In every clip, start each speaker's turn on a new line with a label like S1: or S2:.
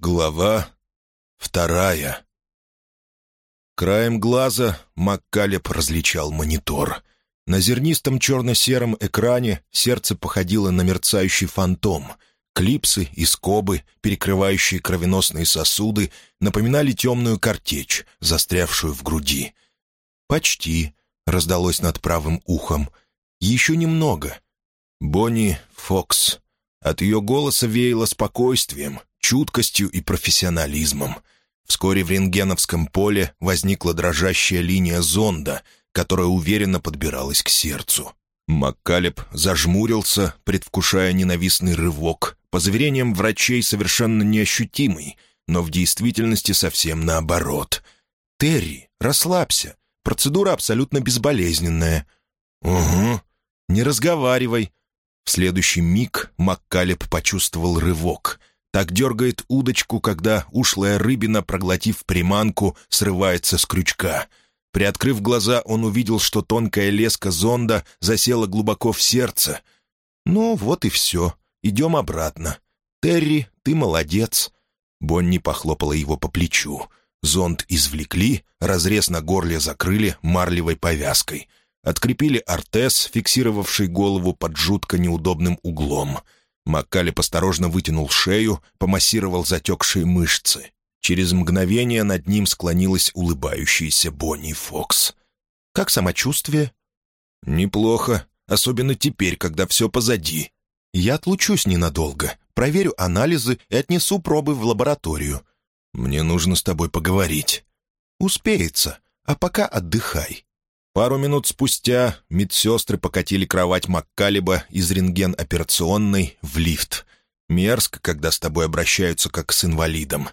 S1: Глава вторая Краем глаза Маккалеб различал монитор. На зернистом черно-сером экране сердце походило на мерцающий фантом. Клипсы и скобы, перекрывающие кровеносные сосуды, напоминали темную картечь, застрявшую в груди. «Почти», — раздалось над правым ухом. «Еще немного». Бонни Фокс. От ее голоса веяло спокойствием, чуткостью и профессионализмом. Вскоре в рентгеновском поле возникла дрожащая линия зонда, которая уверенно подбиралась к сердцу. Маккалеб зажмурился, предвкушая ненавистный рывок, по заверениям врачей совершенно неощутимый, но в действительности совсем наоборот. «Терри, расслабься. Процедура абсолютно безболезненная». «Угу. Не разговаривай». В следующий миг Маккалеб почувствовал рывок. Так дергает удочку, когда ушлая рыбина, проглотив приманку, срывается с крючка. Приоткрыв глаза, он увидел, что тонкая леска зонда засела глубоко в сердце. «Ну, вот и все. Идем обратно. Терри, ты молодец». Бонни похлопала его по плечу. Зонд извлекли, разрез на горле закрыли марлевой повязкой. Открепили ортез, фиксировавший голову под жутко неудобным углом — Маккалеб осторожно вытянул шею, помассировал затекшие мышцы. Через мгновение над ним склонилась улыбающаяся Бонни Фокс. «Как самочувствие?» «Неплохо, особенно теперь, когда все позади. Я отлучусь ненадолго, проверю анализы и отнесу пробы в лабораторию. Мне нужно с тобой поговорить». «Успеется, а пока отдыхай». Пару минут спустя медсестры покатили кровать Маккалиба из рентген-операционной в лифт. Мерзко, когда с тобой обращаются как с инвалидом.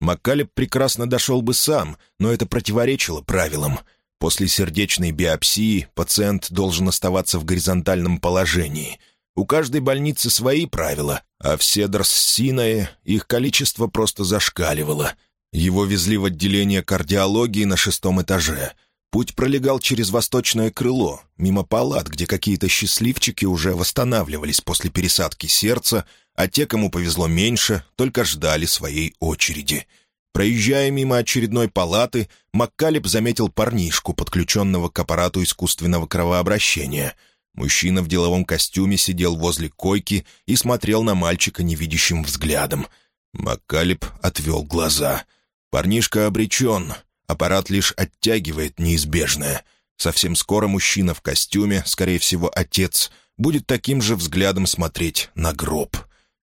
S1: Маккалеб прекрасно дошел бы сам, но это противоречило правилам. После сердечной биопсии пациент должен оставаться в горизонтальном положении. У каждой больницы свои правила, а в Седрс-Синае их количество просто зашкаливало. Его везли в отделение кардиологии на шестом этаже — Путь пролегал через восточное крыло, мимо палат, где какие-то счастливчики уже восстанавливались после пересадки сердца, а те, кому повезло меньше, только ждали своей очереди. Проезжая мимо очередной палаты, Маккалеб заметил парнишку, подключенного к аппарату искусственного кровообращения. Мужчина в деловом костюме сидел возле койки и смотрел на мальчика невидящим взглядом. Маккалеб отвел глаза. Парнишка обречен — Аппарат лишь оттягивает неизбежное. Совсем скоро мужчина в костюме, скорее всего, отец, будет таким же взглядом смотреть на гроб.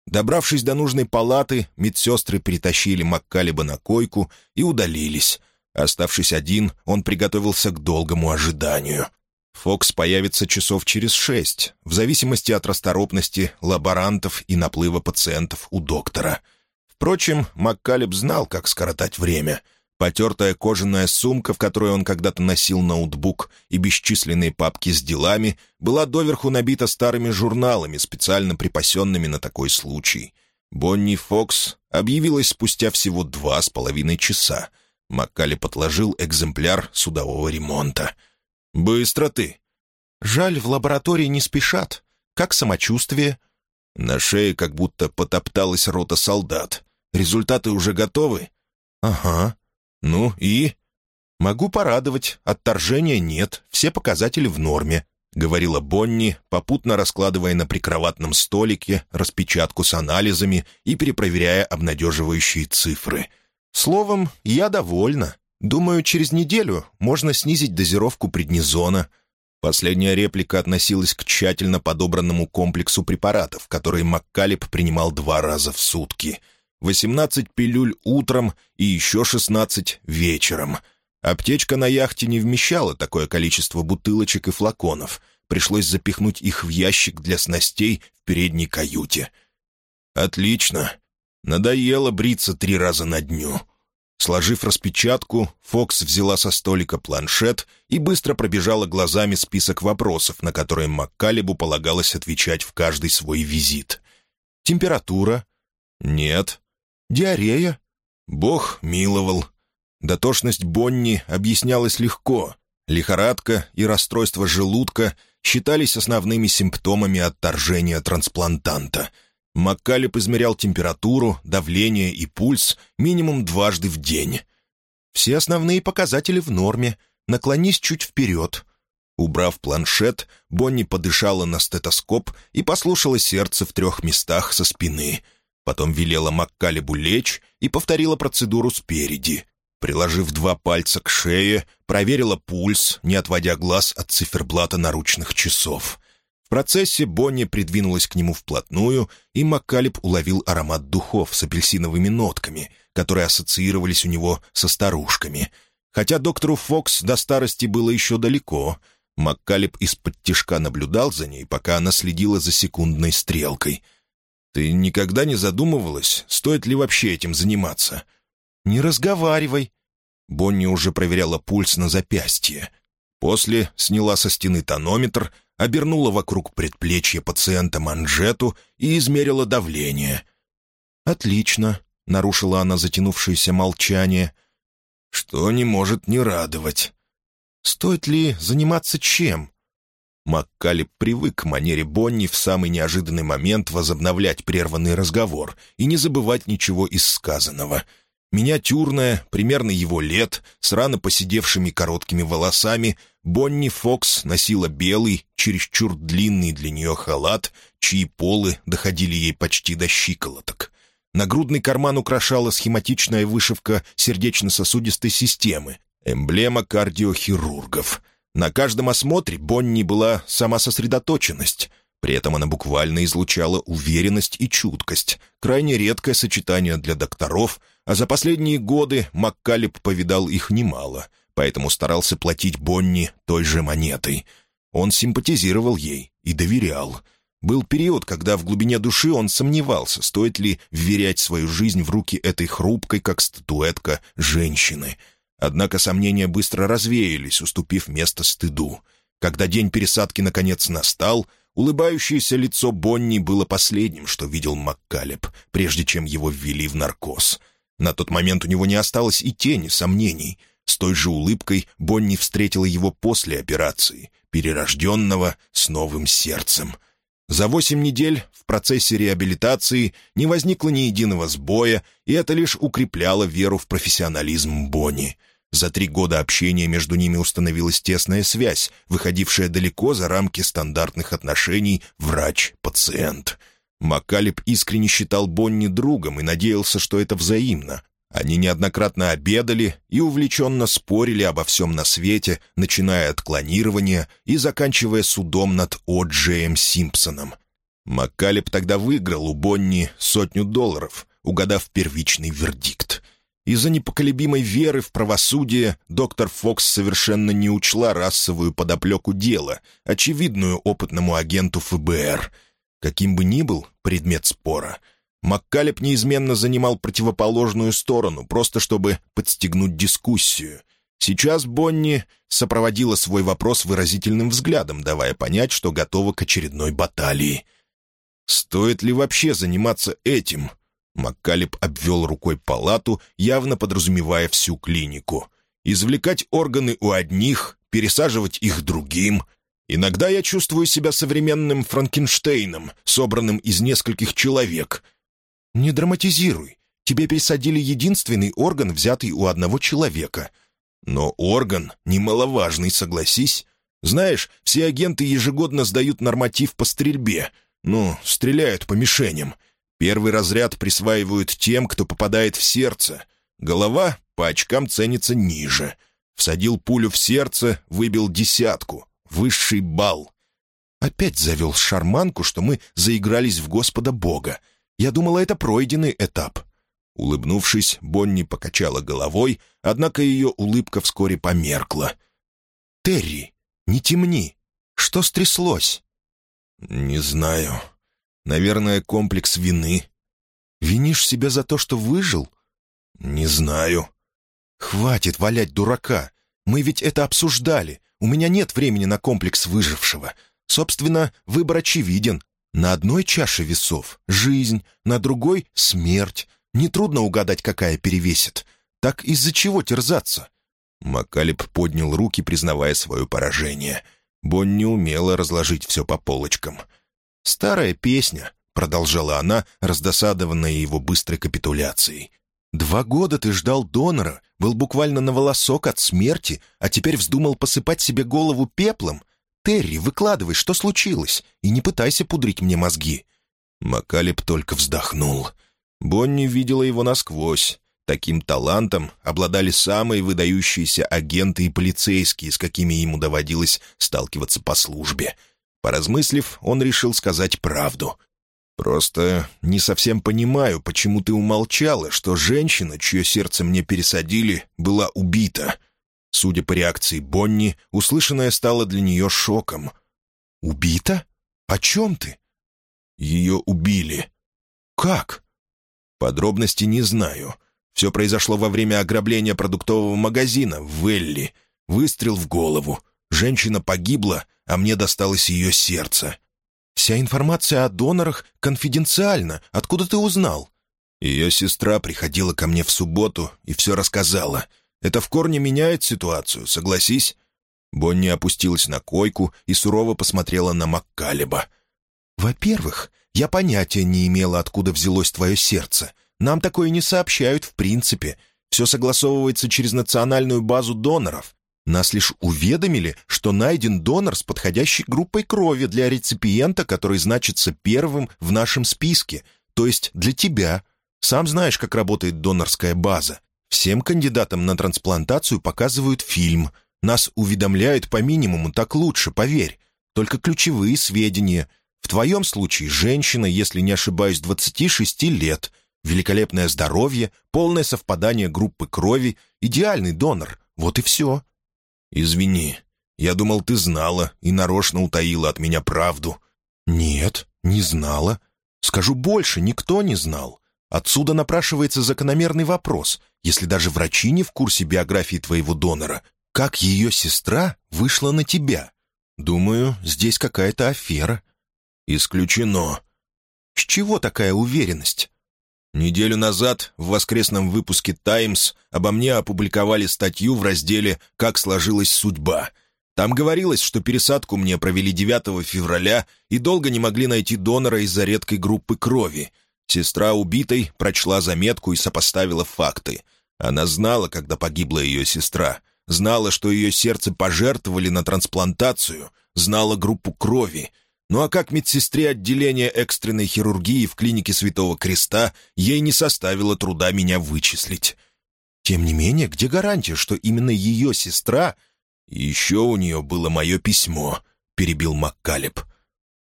S1: Добравшись до нужной палаты, медсестры притащили Маккалиба на койку и удалились. Оставшись один, он приготовился к долгому ожиданию. Фокс появится часов через шесть, в зависимости от расторопности лаборантов и наплыва пациентов у доктора. Впрочем, Маккалеб знал, как скоротать время — Потертая кожаная сумка, в которой он когда-то носил ноутбук, и бесчисленные папки с делами, была доверху набита старыми журналами, специально припасенными на такой случай. Бонни Фокс объявилась спустя всего два с половиной часа. Маккали подложил экземпляр судового ремонта. «Быстро ты!» «Жаль, в лаборатории не спешат. Как самочувствие?» На шее как будто потопталась рота солдат. «Результаты уже готовы?» «Ага. «Ну и?» «Могу порадовать. Отторжения нет. Все показатели в норме», — говорила Бонни, попутно раскладывая на прикроватном столике распечатку с анализами и перепроверяя обнадеживающие цифры. «Словом, я довольна. Думаю, через неделю можно снизить дозировку преднизона». Последняя реплика относилась к тщательно подобранному комплексу препаратов, который Маккалеб принимал два раза в сутки — 18 пилюль утром и еще 16 вечером. Аптечка на яхте не вмещала такое количество бутылочек и флаконов. Пришлось запихнуть их в ящик для снастей в передней каюте. «Отлично. Надоело бриться три раза на дню». Сложив распечатку, Фокс взяла со столика планшет и быстро пробежала глазами список вопросов, на которые Маккалебу полагалось отвечать в каждый свой визит. «Температура?» «Нет». Диарея. Бог миловал. Дотошность Бонни объяснялась легко. Лихорадка и расстройство желудка считались основными симптомами отторжения трансплантанта. Маккалеб измерял температуру, давление и пульс минимум дважды в день. Все основные показатели в норме. Наклонись чуть вперед. Убрав планшет, Бонни подышала на стетоскоп и послушала сердце в трех местах со спины. Потом велела Маккалебу лечь и повторила процедуру спереди. Приложив два пальца к шее, проверила пульс, не отводя глаз от циферблата наручных часов. В процессе Бонни придвинулась к нему вплотную, и Маккалеб уловил аромат духов с апельсиновыми нотками, которые ассоциировались у него со старушками. Хотя доктору Фокс до старости было еще далеко, Маккалеб из-под тишка наблюдал за ней, пока она следила за секундной стрелкой. «Ты никогда не задумывалась, стоит ли вообще этим заниматься?» «Не разговаривай». Бонни уже проверяла пульс на запястье. После сняла со стены тонометр, обернула вокруг предплечья пациента манжету и измерила давление. «Отлично», — нарушила она затянувшееся молчание. «Что не может не радовать?» «Стоит ли заниматься чем?» Маккалеб привык к манере Бонни в самый неожиданный момент возобновлять прерванный разговор и не забывать ничего из сказанного — Миниатюрная, примерно его лет, с рано поседевшими короткими волосами, Бонни Фокс носила белый, чересчур длинный для нее халат, чьи полы доходили ей почти до щиколоток. Нагрудный карман украшала схематичная вышивка сердечно-сосудистой системы, эмблема кардиохирургов. На каждом осмотре Бонни была сама сосредоточенность — при этом она буквально излучала уверенность и чуткость, крайне редкое сочетание для докторов, а за последние годы Маккалеб повидал их немало, поэтому старался платить Бонни той же монетой. Он симпатизировал ей и доверял. Был период, когда в глубине души он сомневался, стоит ли вверять свою жизнь в руки этой хрупкой, как статуэтка, женщины. Однако сомнения быстро развеялись, уступив место стыду. Когда день пересадки наконец настал — Улыбающееся лицо Бонни было последним, что видел Маккалеб, прежде чем его ввели в наркоз. На тот момент у него не осталось и тени сомнений. С той же улыбкой Бонни встретила его после операции, перерожденного с новым сердцем. За восемь недель в процессе реабилитации не возникло ни единого сбоя, и это лишь укрепляло веру в профессионализм Бонни — за три года общения между ними установилась тесная связь, выходившая далеко за рамки стандартных отношений врач-пациент. Макалеб искренне считал Бонни другом и надеялся, что это взаимно. Они неоднократно обедали и увлеченно спорили обо всем на свете, начиная от клонирования и заканчивая судом над О. Симпсоном. Маккалеб тогда выиграл у Бонни сотню долларов, угадав первичный вердикт. Из-за непоколебимой веры в правосудие доктор Фокс совершенно не учла расовую подоплеку дела, очевидную опытному агенту ФБР. Каким бы ни был предмет спора, Маккалеб неизменно занимал противоположную сторону, просто чтобы подстегнуть дискуссию. Сейчас Бонни сопроводила свой вопрос выразительным взглядом, давая понять, что готова к очередной баталии. «Стоит ли вообще заниматься этим?» Маккалеб обвел рукой палату, явно подразумевая всю клинику. «Извлекать органы у одних, пересаживать их другим. Иногда я чувствую себя современным Франкенштейном, собранным из нескольких человек. Не драматизируй. Тебе пересадили единственный орган, взятый у одного человека. Но орган немаловажный, согласись. Знаешь, все агенты ежегодно сдают норматив по стрельбе. Ну, стреляют по мишеням. Первый разряд присваивают тем, кто попадает в сердце. Голова по очкам ценится ниже. Всадил пулю в сердце, выбил десятку. Высший балл. Опять завел шарманку, что мы заигрались в Господа Бога. Я думала, это пройденный этап. Улыбнувшись, Бонни покачала головой, однако ее улыбка вскоре померкла. «Терри, не темни. Что стряслось?» «Не знаю», Наверное, комплекс вины. Винишь себя за то, что выжил? Не знаю. Хватит валять дурака. Мы ведь это обсуждали. У меня нет времени на комплекс выжившего. Собственно, выбор очевиден. На одной чаше весов — жизнь, на другой — смерть. Нетрудно угадать, какая перевесит. Так из-за чего терзаться? Макалеб поднял руки, признавая свое поражение. Бонни умела разложить все по полочкам — Старая песня, — продолжала она, раздосадованная его быстрой капитуляцией. «Два года ты ждал донора, был буквально на волосок от смерти, а теперь вздумал посыпать себе голову пеплом? Терри, выкладывай, что случилось, и не пытайся пудрить мне мозги». Макалеб только вздохнул. Бонни видела его насквозь. Таким талантом обладали самые выдающиеся агенты и полицейские, с какими ему доводилось сталкиваться по службе. Поразмыслив, он решил сказать правду. «Просто не совсем понимаю, почему ты умолчала, что женщина, чье сердце мне пересадили, была убита». Судя по реакции Бонни, услышанное стало для нее шоком. «Убита? О чем ты?» «Ее убили». «Как?» «Подробности не знаю. Все произошло во время ограбления продуктового магазина в Велли. Выстрел в голову. Женщина погибла, а мне досталось ее сердце. Вся информация о донорах конфиденциальна. Откуда ты узнал?» Ее сестра приходила ко мне в субботу и все рассказала. Это в корне меняет ситуацию, согласись?» Бонни опустилась на койку и сурово посмотрела на Маккалеба. «Во-первых, я понятия не имела, откуда взялось твое сердце. Нам такое не сообщают в принципе. Все согласовывается через национальную базу доноров. Нас лишь уведомили, что найден донор с подходящей группой крови для реципиента, который значится первым в нашем списке, то есть для тебя. Сам знаешь, как работает донорская база. Всем кандидатам на трансплантацию показывают фильм. Нас уведомляют по минимуму, так лучше, поверь. Только ключевые сведения. В твоем случае женщина, если не ошибаюсь, 26 лет. Великолепное здоровье, полное совпадание группы крови, идеальный донор. Вот и все. «Извини, я думал, ты знала и нарочно утаила от меня правду». «Нет, не знала. Скажу больше, никто не знал. Отсюда напрашивается закономерный вопрос, если даже врачи не в курсе биографии твоего донора, как ее сестра вышла на тебя? Думаю, здесь какая-то афера». «Исключено». «С чего такая уверенность?» Неделю назад в воскресном выпуске «Таймс» обо мне опубликовали статью в разделе «Как сложилась судьба». Там говорилось, что пересадку мне провели 9 февраля и долго не могли найти донора из-за редкой группы крови. Сестра убитой прочла заметку и сопоставила факты. Она знала, когда погибла ее сестра, знала, что ее сердце пожертвовали на трансплантацию, знала группу крови — ну а как медсестре отделения экстренной хирургии в клинике Святого Креста ей не составило труда меня вычислить. Тем не менее, где гарантия, что именно ее сестра... «Еще у нее было мое письмо», — перебил Маккалеб.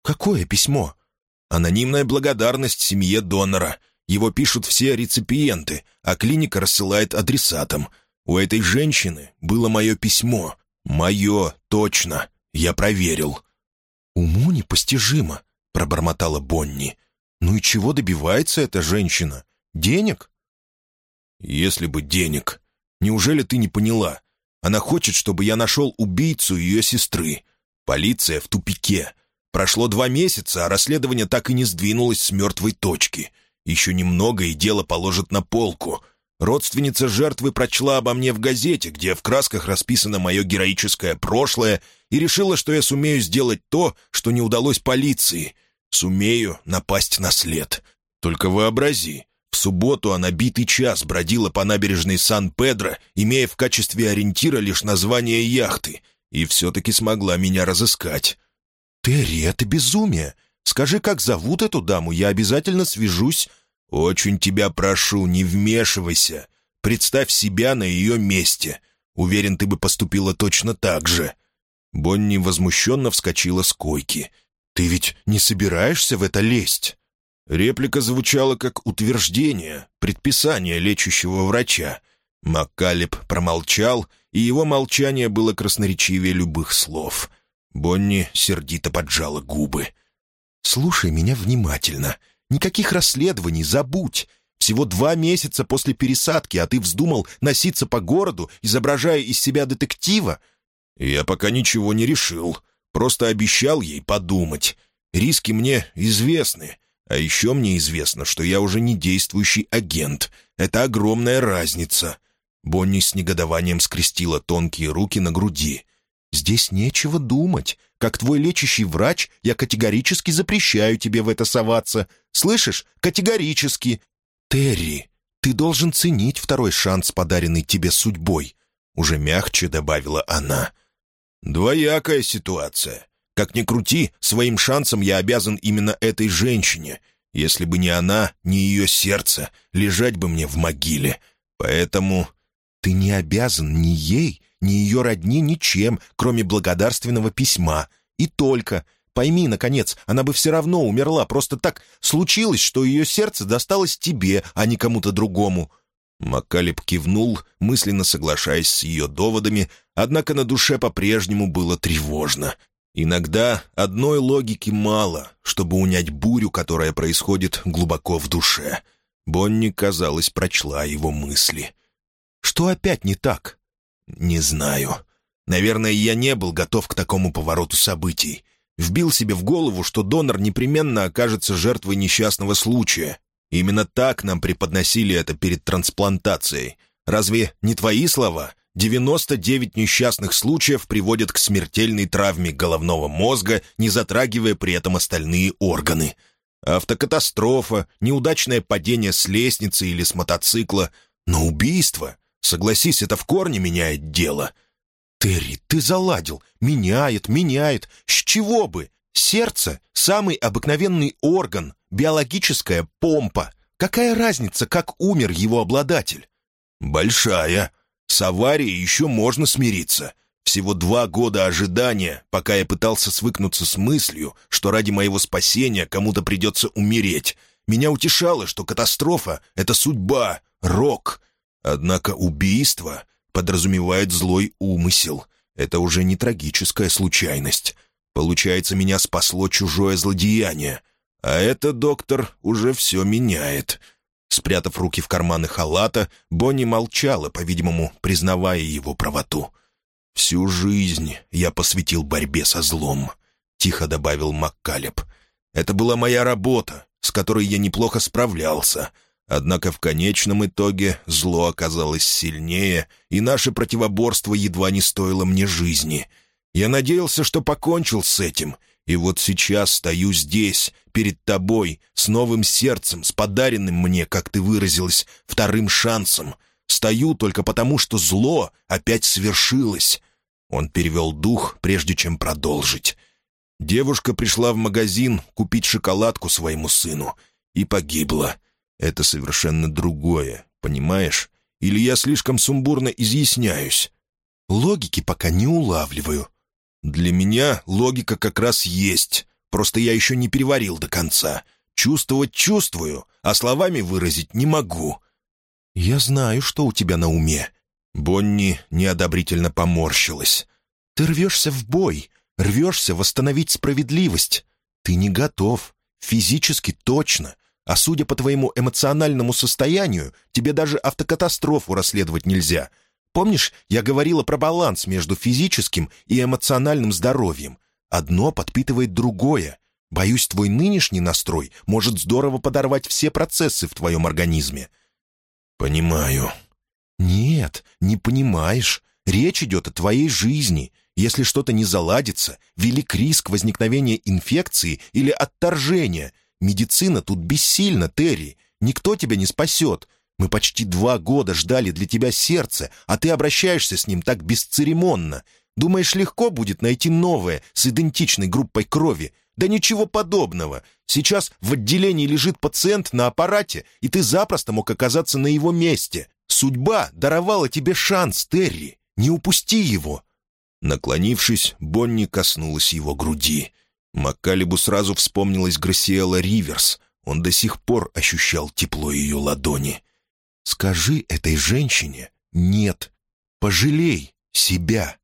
S1: «Какое письмо?» «Анонимная благодарность семье донора. Его пишут все реципиенты, а клиника рассылает адресатам. У этой женщины было мое письмо. Мое, точно. Я проверил». «Уму непостижимо», — пробормотала Бонни. «Ну и чего добивается эта женщина? Денег?» «Если бы денег. Неужели ты не поняла? Она хочет, чтобы я нашел убийцу ее сестры. Полиция в тупике. Прошло два месяца, а расследование так и не сдвинулось с мертвой точки. Еще немного, и дело положат на полку. Родственница жертвы прочла обо мне в газете, где в красках расписано мое героическое прошлое, и решила, что я сумею сделать то, что не удалось полиции. Сумею напасть на след. Только вообрази, в субботу она битый час бродила по набережной Сан-Педро, имея в качестве ориентира лишь название яхты, и все-таки смогла меня разыскать. «Терри, это безумие! Скажи, как зовут эту даму, я обязательно свяжусь «Очень тебя прошу, не вмешивайся. Представь себя на ее месте. Уверен, ты бы поступила точно так же». Бонни возмущенно вскочила с койки. «Ты ведь не собираешься в это лезть?» Реплика звучала как утверждение, предписание лечащего врача. Маккалеб промолчал, и его молчание было красноречивее любых слов. Бонни сердито поджала губы. «Слушай меня внимательно. Никаких расследований, забудь. Всего два месяца после пересадки, а ты вздумал носиться по городу, изображая из себя детектива? Я пока ничего не решил. Просто обещал ей подумать. Риски мне известны. А еще мне известно, что я уже не действующий агент. Это огромная разница. Бонни с негодованием скрестила тонкие руки на груди. «Здесь нечего думать. Как твой лечащий врач, я категорически запрещаю тебе в это соваться. Слышишь? Категорически. Терри, ты должен ценить второй шанс, подаренный тебе судьбой», — уже мягче добавила она. «Двоякая ситуация. Как ни крути, своим шансом я обязан именно этой женщине. Если бы не она, не ее сердце, лежать бы мне в могиле. Поэтому ты не обязан ни ей, ни ее родне ничем, кроме благодарственного письма. И только. Пойми, наконец, она бы все равно умерла. Просто так случилось, что ее сердце досталось тебе, а не кому-то другому». Маккалеб кивнул, мысленно соглашаясь с ее доводами, однако на душе по-прежнему было тревожно. Иногда одной логики мало, чтобы унять бурю, которая происходит глубоко в душе. Бонни, казалось, прочла его мысли. «Что опять не так?» «Не знаю. Наверное, я не был готов к такому повороту событий. Вбил себе в голову, что донор непременно окажется жертвой несчастного случая. Именно так нам преподносили это перед трансплантацией. Разве не твои слова?» 99 несчастных случаев приводят к смертельной травме головного мозга, не затрагивая при этом остальные органы. Автокатастрофа, неудачное падение с лестницы или с мотоцикла. Но убийство, согласись, это в корне меняет дело. Терри, ты заладил. Меняет, меняет. С чего бы? Сердце — самый обыкновенный орган, биологическая помпа. Какая разница, как умер его обладатель? Большая. С аварией еще можно смириться. Всего два года ожидания, пока я пытался свыкнуться с мыслью, что ради моего спасения кому-то придется умереть. Меня утешало, что катастрофа — это судьба, рок. Однако убийство подразумевает злой умысел. Это уже не трагическая случайность. Получается, меня спасло чужое злодеяние. А это, доктор, уже все меняет. Спрятав руки в карманы халата, Бонни молчала, по-видимому, признавая его правоту. «Всю жизнь я посвятил борьбе со злом», — тихо добавил Маккалеб. «Это была моя работа, с которой я неплохо справлялся. Однако в конечном итоге зло оказалось сильнее, и наше противоборство едва не стоило мне жизни. Я надеялся, что покончил с этим, и вот сейчас стою здесь, перед тобой, с новым сердцем, с подаренным мне, как ты выразилась, вторым шансом. Стою только потому, что зло опять свершилось». Он перевел дух, прежде чем продолжить. Девушка пришла в магазин купить шоколадку своему сыну и погибла. Это совершенно другое, понимаешь? Или я слишком сумбурно изъясняюсь? Логики пока не улавливаю. Для меня логика как раз есть. Просто я еще не переварил до конца. Чувствовать чувствую, а словами выразить не могу. Я знаю, что у тебя на уме. Бонни неодобрительно поморщилась. Ты рвешься в бой, рвешься восстановить справедливость. Ты не готов. Физически точно. А судя по твоему эмоциональному состоянию, тебе даже автокатастрофу расследовать нельзя — Помнишь, я говорила про баланс между физическим и эмоциональным здоровьем? Одно подпитывает другое. Боюсь, твой нынешний настрой может здорово подорвать все процессы в твоем организме». «Понимаю». «Нет, не понимаешь. Речь идет о твоей жизни. Если что-то не заладится, велик риск возникновения инфекции или отторжения. Медицина тут бессильна, Терри. Никто тебя не спасет. Мы почти два года ждали для тебя сердце, а ты обращаешься с ним так бесцеремонно. Думаешь, легко будет найти новое с идентичной группой крови? Да ничего подобного. Сейчас в отделении лежит пациент на аппарате, и ты запросто мог оказаться на его месте. Судьба даровала тебе шанс, Терри. Не упусти его». Наклонившись, Бонни коснулась его груди. Маккалебу сразу вспомнилась Грасиэла Риверс. Он до сих пор ощущал тепло ее ладони. Скажи этой женщине «нет». Пожалей себя.